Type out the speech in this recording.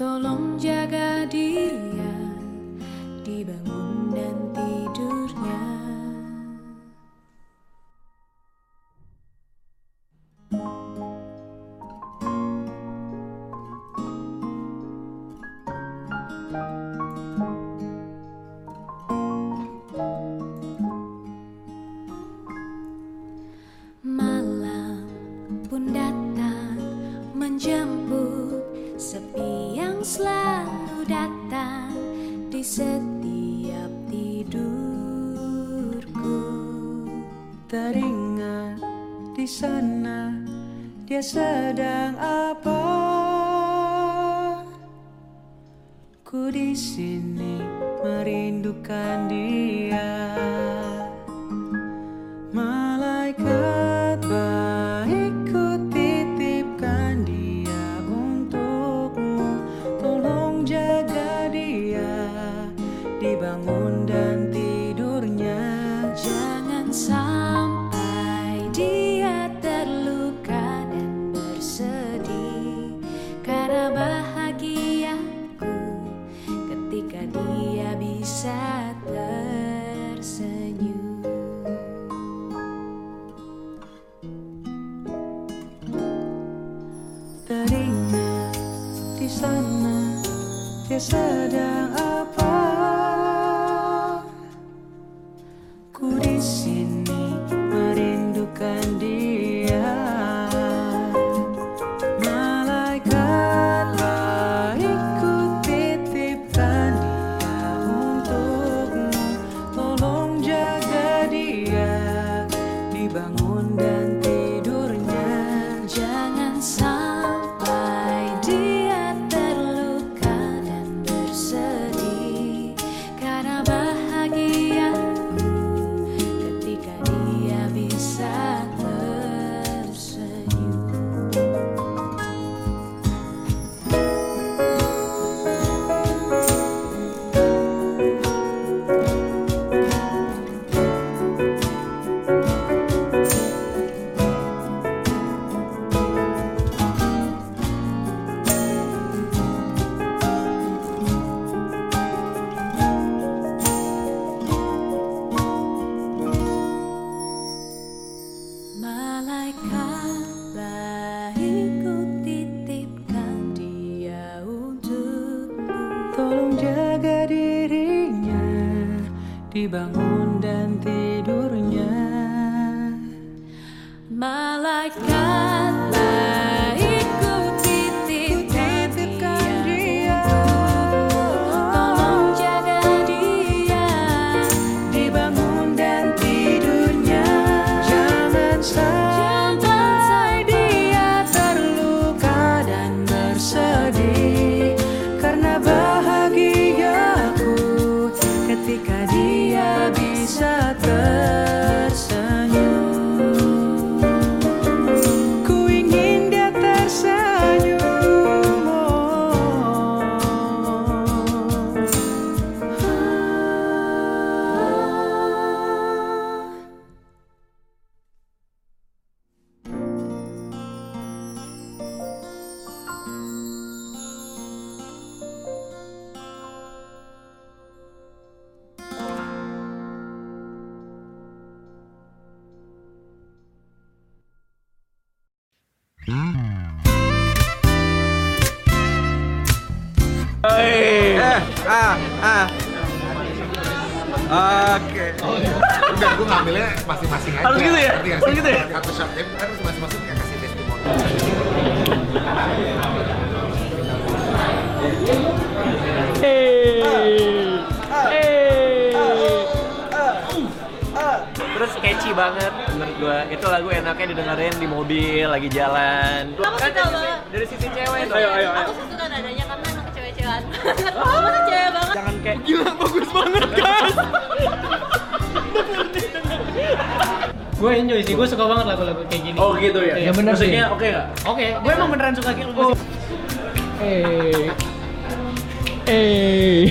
tolong jadi Setiap tidurku teringat di sana dia sedang apa? Ku di sini merindukan dia. Sampai dia terluka dan bersedih Karena bahagiaku ketika dia bisa tersenyum. Teringat di sana dia sedang Ku di sini dibangun dan ah, ah. Oke. Enggak, gue ngambilnya masing-masing aja. Harus gitu ya? Harus gitu ya? Satu shot game kan harus masing-masing kayak kasih testimoni. Terus catchy banget menurut gua. Itu lagu enaknya didengerin di mobil lagi jalan. Aku Kan suka dari sisi-. Dari sisi cewek tuh. Ayo, ayo, Aku suka nadanya banget. Oh, cewek banget. Jangan kayak gila bagus banget guys. gue enjoy sih, gue suka banget lagu-lagu kayak gini. Oh gitu ya. Iya bener sih. Musiknya oke nggak? Oke, gue emang beneran suka gitu musik. Eh, eh,